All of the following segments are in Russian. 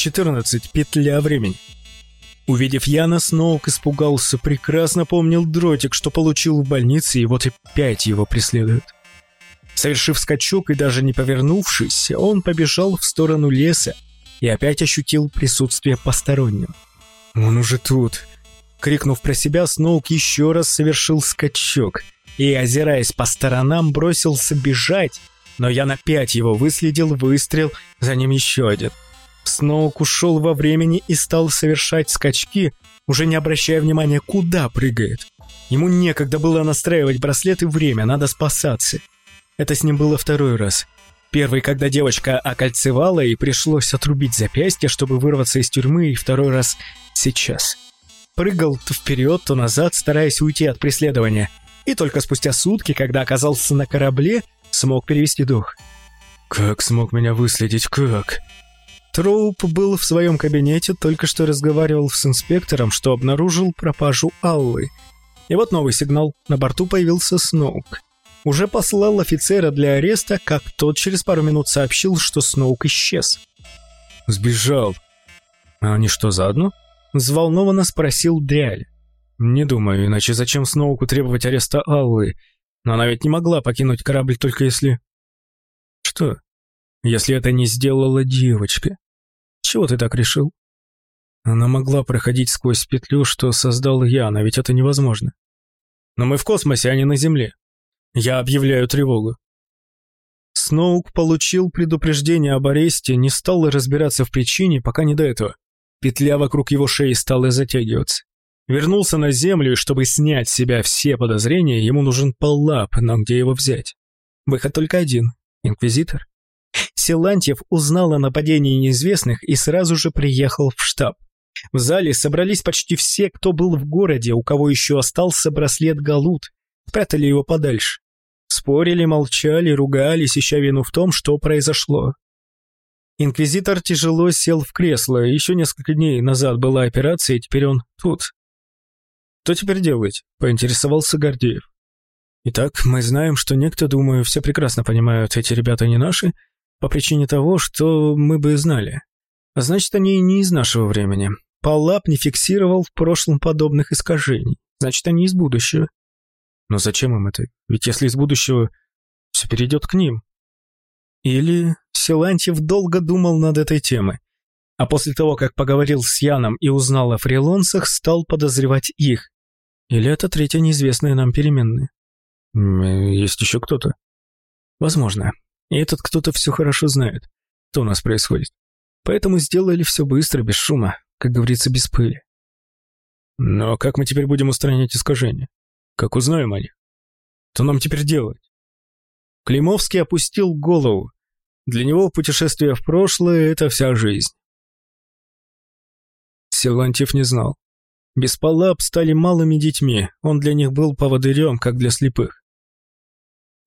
14. Петля времени. Увидев Яна, Сноук испугался, прекрасно помнил дротик, что получил в больнице, и вот опять его преследуют. Совершив скачок и даже не повернувшись, он побежал в сторону леса и опять ощутил присутствие постороннего. «Он уже тут!» Крикнув про себя, Сноук еще раз совершил скачок и, озираясь по сторонам, бросился бежать, но Ян опять его выследил, выстрел, за ним еще один – Сноук ушел во времени и стал совершать скачки, уже не обращая внимания, куда прыгает. Ему некогда было настраивать браслет и время, надо спасаться. Это с ним было второй раз. Первый, когда девочка окольцевала и пришлось отрубить запястье, чтобы вырваться из тюрьмы, и второй раз сейчас. Прыгал то вперед, то назад, стараясь уйти от преследования. И только спустя сутки, когда оказался на корабле, смог перевести дух. «Как смог меня выследить, как?» Троуп был в своем кабинете, только что разговаривал с инспектором, что обнаружил пропажу Аллы. И вот новый сигнал. На борту появился Сноук. Уже послал офицера для ареста, как тот через пару минут сообщил, что Сноук исчез. «Сбежал». «А они что, заодно?» Взволнованно спросил Дряль. «Не думаю, иначе зачем Сноуку требовать ареста Аллы? Но она ведь не могла покинуть корабль только если...» «Что?» если это не сделала девочка. Чего ты так решил? Она могла проходить сквозь петлю, что создал я, но ведь это невозможно. Но мы в космосе, а не на Земле. Я объявляю тревогу. Сноук получил предупреждение об аресте, не стал разбираться в причине, пока не до этого. Петля вокруг его шеи стала затягиваться. Вернулся на Землю, и чтобы снять с себя все подозрения, ему нужен Паллап, но где его взять? Выход только один — Инквизитор. Силантьев узнал о нападении неизвестных и сразу же приехал в штаб. В зале собрались почти все, кто был в городе, у кого еще остался браслет Галут. Спрятали его подальше. Спорили, молчали, ругались, ища вину в том, что произошло. Инквизитор тяжело сел в кресло. Еще несколько дней назад была операция, и теперь он тут. «Что теперь делать?» – поинтересовался Гордеев. «Итак, мы знаем, что некто, думаю, все прекрасно понимают, эти ребята не наши, по причине того, что мы бы знали. Значит, они не из нашего времени. Паллап не фиксировал в прошлом подобных искажений. Значит, они из будущего. Но зачем им это? Ведь если из будущего, все перейдет к ним. Или Силантьев долго думал над этой темой. А после того, как поговорил с Яном и узнал о фрилонцах, стал подозревать их. Или это третья неизвестная нам переменная. Есть еще кто-то. Возможно. И этот кто-то все хорошо знает, что у нас происходит. Поэтому сделали все быстро, без шума, как говорится, без пыли. Но как мы теперь будем устранять искажения? Как узнаем о них? Что нам теперь делать? Климовский опустил голову. Для него путешествие в прошлое — это вся жизнь. Силантьев не знал. Беспалап стали малыми детьми, он для них был поводырем, как для слепых.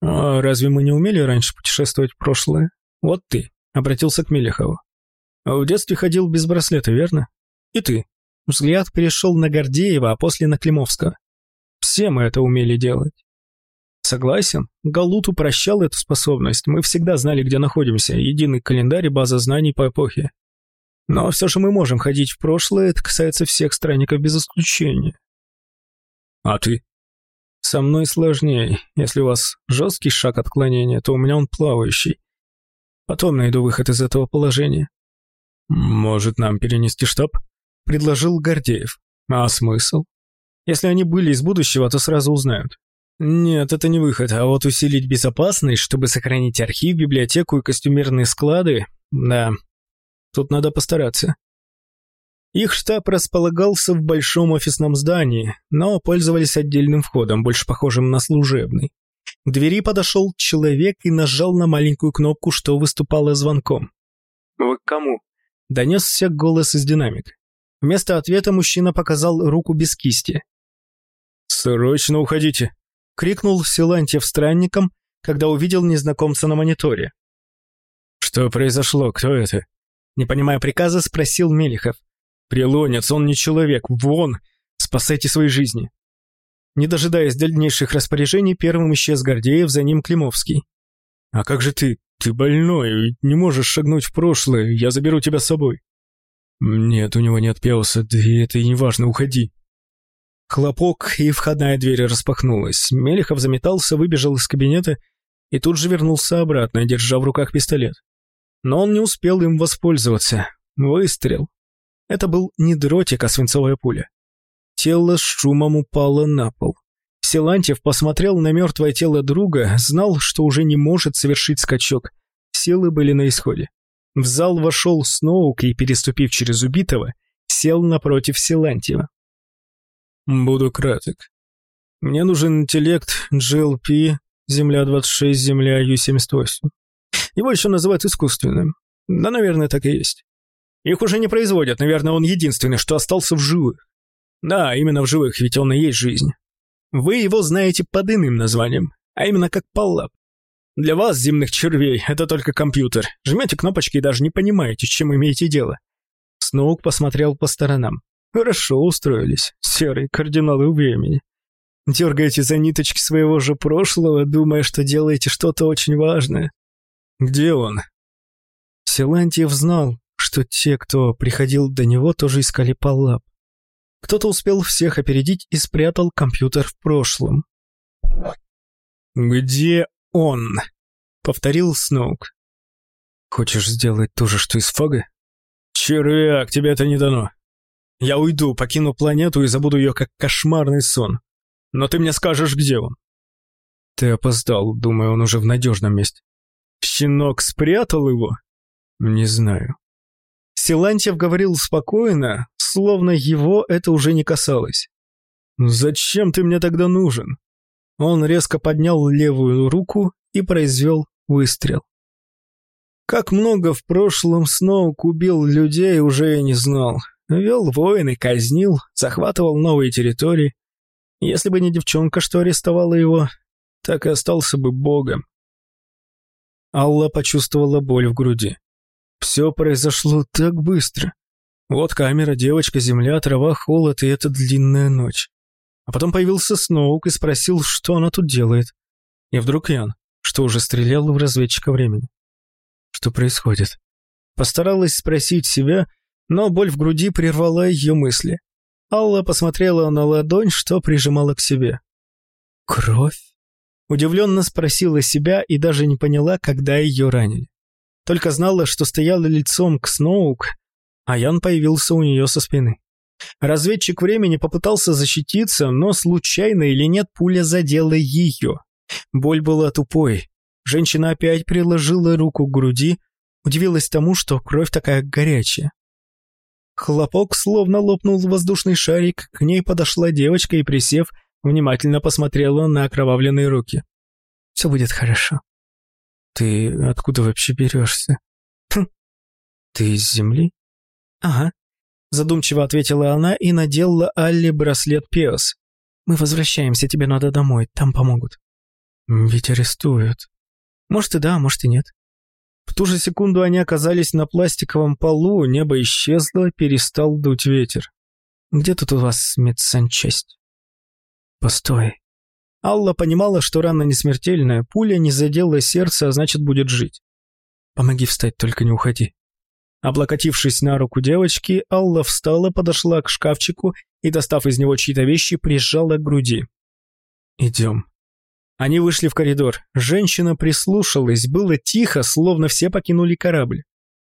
«А разве мы не умели раньше путешествовать в прошлое? Вот ты», — обратился к Мелехову. «В детстве ходил без браслета, верно? И ты». Взгляд перешел на Гордеева, а после на Климовского. «Все мы это умели делать». Согласен, Галут упрощал эту способность, мы всегда знали, где находимся, единый календарь и база знаний по эпохе. Но все же мы можем ходить в прошлое, это касается всех странников без исключения. А ты? Со мной сложнее. Если у вас жесткий шаг отклонения, то у меня он плавающий. Потом найду выход из этого положения. Может, нам перенести штаб? Предложил Гордеев. А смысл? Если они были из будущего, то сразу узнают. Нет, это не выход, а вот усилить безопасность, чтобы сохранить архив, библиотеку и костюмерные склады, да, тут надо постараться. Их штаб располагался в большом офисном здании, но пользовались отдельным входом, больше похожим на служебный. К двери подошел человек и нажал на маленькую кнопку, что выступало звонком. «Вы к кому?» – донесся голос из динамика. Вместо ответа мужчина показал руку без кисти. «Срочно уходите!» – крикнул Силантьев странникам, когда увидел незнакомца на мониторе. «Что произошло? Кто это?» Не понимая приказа, спросил Мелихов. Прилонец, он не человек. Вон! Спасайте свои жизни!» Не дожидаясь дальнейших распоряжений, первым исчез Гордеев, за ним Климовский. «А как же ты? Ты больной, не можешь шагнуть в прошлое, я заберу тебя с собой». Нет, у него нет пеуса, да это и не уходи. Хлопок, и входная дверь распахнулась. Мелехов заметался, выбежал из кабинета и тут же вернулся обратно, держа в руках пистолет. Но он не успел им воспользоваться. Выстрел. Это был не дротик, а свинцовая пуля. Тело с шумом упало на пол. Силантьев посмотрел на мертвое тело друга, знал, что уже не может совершить скачок. Силы были на исходе. В зал вошел Сноук и, переступив через убитого, сел напротив Силантьева. «Буду краток. Мне нужен интеллект GLP, Земля-26, Земля Ю-78. Его еще называют искусственным. Да, наверное, так и есть. Их уже не производят, наверное, он единственный, что остался в живых. Да, именно в живых, ведь он и есть жизнь. Вы его знаете под иным названием, а именно как Паллап. Для вас, земных червей, это только компьютер. Жмете кнопочки и даже не понимаете, с чем имеете дело. Сноук посмотрел по сторонам. Хорошо устроились, серые кардиналы времени. Дергаете за ниточки своего же прошлого, думая, что делаете что-то очень важное. Где он? Силантьев знал, что те, кто приходил до него, тоже искали Паллап. Кто-то успел всех опередить и спрятал компьютер в прошлом. «Где он?» — повторил Сноук. «Хочешь сделать то же, что и с Фога?» «Червяк, тебе это не дано. Я уйду, покину планету и забуду ее как кошмарный сон. Но ты мне скажешь, где он». «Ты опоздал, думаю, он уже в надежном месте». «Щенок спрятал его?» «Не знаю». Силантьев говорил спокойно, словно его это уже не касалось. «Зачем ты мне тогда нужен?» Он резко поднял левую руку и произвел выстрел. Как много в прошлом Сноук убил людей, уже и не знал. Вел войны, казнил, захватывал новые территории. Если бы не девчонка, что арестовала его, так и остался бы богом. Алла почувствовала боль в груди. Все произошло так быстро. Вот камера, девочка, земля, трава, холод и эта длинная ночь. А потом появился Сноук и спросил, что она тут делает. И вдруг Ян, что уже стрелял в разведчика времени. Что происходит? Постаралась спросить себя, но боль в груди прервала ее мысли. Алла посмотрела на ладонь, что прижимала к себе. «Кровь?» Удивленно спросила себя и даже не поняла, когда ее ранили. Только знала, что стояла лицом к Сноук, а Ян появился у нее со спины. Разведчик времени попытался защититься, но случайно или нет пуля задела ее. Боль была тупой. Женщина опять приложила руку к груди, удивилась тому, что кровь такая горячая. Хлопок словно лопнул воздушный шарик, к ней подошла девочка и, присев, внимательно посмотрела на окровавленные руки. «Все будет хорошо». «Ты откуда вообще берешься?» «Хм. «Ты из земли?» «Ага», — задумчиво ответила она и надела Алле браслет Пиос. «Мы возвращаемся, тебе надо домой, там помогут». «Ведь арестуют». «Может и да, может и нет». В ту же секунду они оказались на пластиковом полу, небо исчезло, перестал дуть ветер. «Где тут у вас медсанчасть?» «Постой». Алла понимала, что рана не смертельная, пуля не задела сердце, а значит, будет жить. «Помоги встать, только не уходи». Облокотившись на руку девочки, Алла встала, подошла к шкафчику и, достав из него чьи-то вещи, прижала к груди. «Идем». Они вышли в коридор. Женщина прислушалась, было тихо, словно все покинули корабль.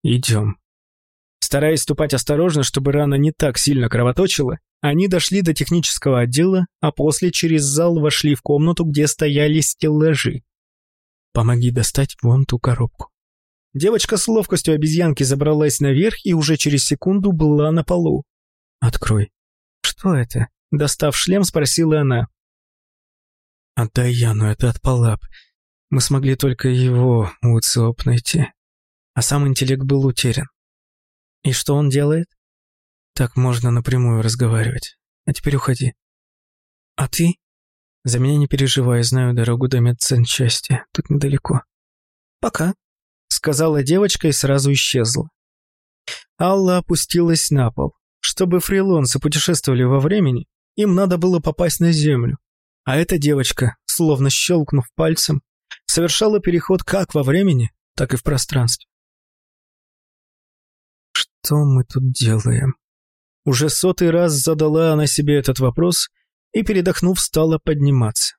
«Идем». Стараясь ступать осторожно, чтобы рана не так сильно кровоточила, они дошли до технического отдела, а после через зал вошли в комнату, где стояли стеллажи. «Помоги достать вон ту коробку». Девочка с ловкостью обезьянки забралась наверх и уже через секунду была на полу. «Открой». «Что это?» Достав шлем, спросила она. Отдай Яну, это от Палап. Мы смогли только его у найти. А сам интеллект был утерян. И что он делает? Так можно напрямую разговаривать. А теперь уходи. А ты? За меня не переживай, знаю дорогу до медсанчасти. Тут недалеко. Пока, сказала девочка и сразу исчезла. Алла опустилась на пол. Чтобы фрилонцы путешествовали во времени, им надо было попасть на Землю. А эта девочка, словно щелкнув пальцем, совершала переход как во времени, так и в пространстве. Что мы тут делаем? Уже сотый раз задала она себе этот вопрос и, передохнув, стала подниматься.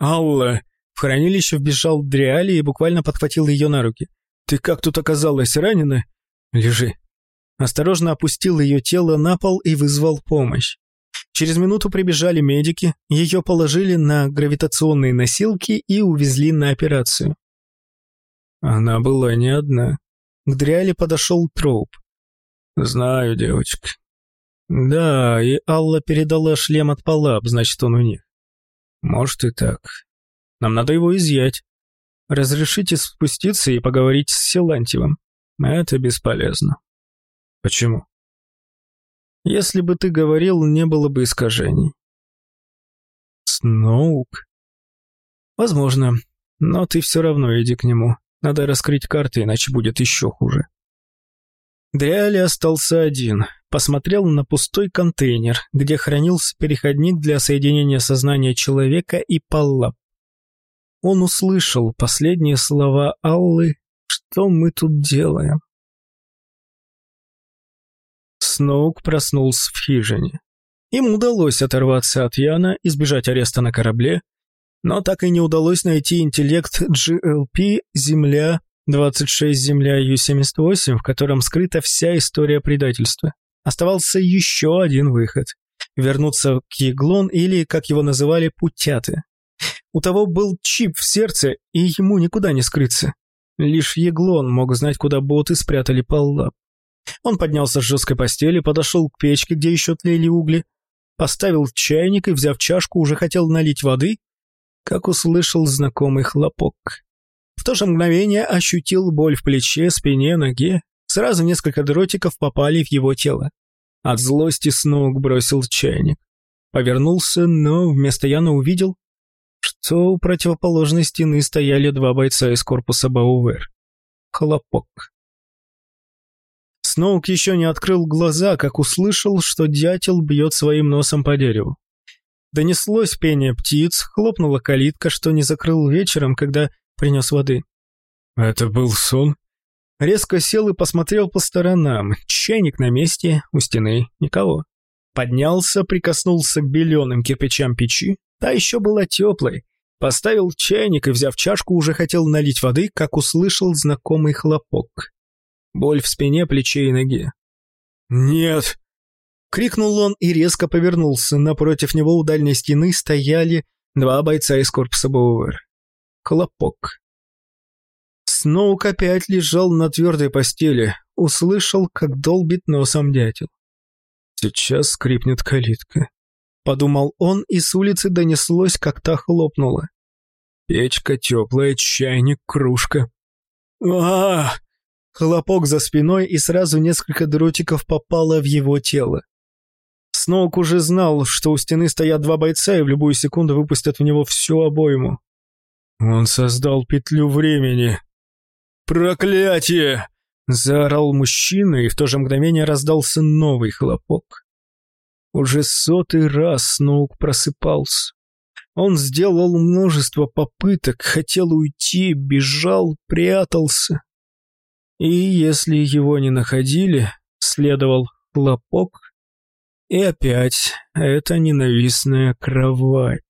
«Алла!» В хранилище вбежал Дриали и буквально подхватил ее на руки. «Ты как тут оказалась, ранена?» «Лежи». Осторожно опустил ее тело на пол и вызвал помощь. Через минуту прибежали медики, ее положили на гравитационные носилки и увезли на операцию. Она была не одна. К Дриале подошел Троуп. «Знаю, девочка». «Да, и Алла передала шлем от Палаб, значит, он у них». «Может и так. Нам надо его изъять. Разрешите спуститься и поговорить с Силантьевым». «Это бесполезно». «Почему?» «Если бы ты говорил, не было бы искажений». «Сноук?» «Возможно, но ты все равно иди к нему. Надо раскрыть карты, иначе будет еще хуже». Дриали остался один, посмотрел на пустой контейнер, где хранился переходник для соединения сознания человека и Паллап. Он услышал последние слова Аллы «Что мы тут делаем?» Сноук проснулся в хижине. Им удалось оторваться от Яна, избежать ареста на корабле, но так и не удалось найти интеллект GLP «Земля 26 Земля Ю-78, в котором скрыта вся история предательства. Оставался еще один выход. Вернуться к Еглон или, как его называли, Путяты. У того был чип в сердце, и ему никуда не скрыться. Лишь Еглон мог знать, куда боты спрятали Паллап. Он поднялся с жесткой постели, подошел к печке, где еще тлели угли, поставил чайник и, взяв чашку, уже хотел налить воды, как услышал знакомый хлопок. В то же мгновение ощутил боль в плече, спине, ноге. Сразу несколько дротиков попали в его тело. От злости Сноук бросил чайник. Повернулся, но вместо Яна увидел, что у противоположной стены стояли два бойца из корпуса Баувер. Хлопок. Сноук еще не открыл глаза, как услышал, что дятел бьет своим носом по дереву. Донеслось пение птиц, хлопнула калитка, что не закрыл вечером, когда принес воды. Это был сон? Резко сел и посмотрел по сторонам. Чайник на месте, у стены никого. Поднялся, прикоснулся к беленым кирпичам печи. Та еще была теплой. Поставил чайник и, взяв чашку, уже хотел налить воды, как услышал знакомый хлопок. Боль в спине, плече и ноге. «Нет!» Крикнул он и резко повернулся. Напротив него у дальней стены стояли два бойца из корпуса Боуэр. Хлопок. Сноук опять лежал на твердой постели, услышал, как долбит носом дятел. «Сейчас скрипнет калитка», — подумал он, и с улицы донеслось, как та хлопнула. Печка теплая, чайник, кружка. а, -а, Хлопок за спиной, и сразу несколько дротиков попало в его тело. Сноук уже знал, что у стены стоят два бойца и в любую секунду выпустят в него всю обойму. Он создал петлю времени. «Проклятие!» — заорал мужчина, и в то же мгновение раздался новый хлопок. Уже сотый раз Сноук просыпался. Он сделал множество попыток, хотел уйти, бежал, прятался. И если его не находили, следовал хлопок, и опять эта ненавистная кровать.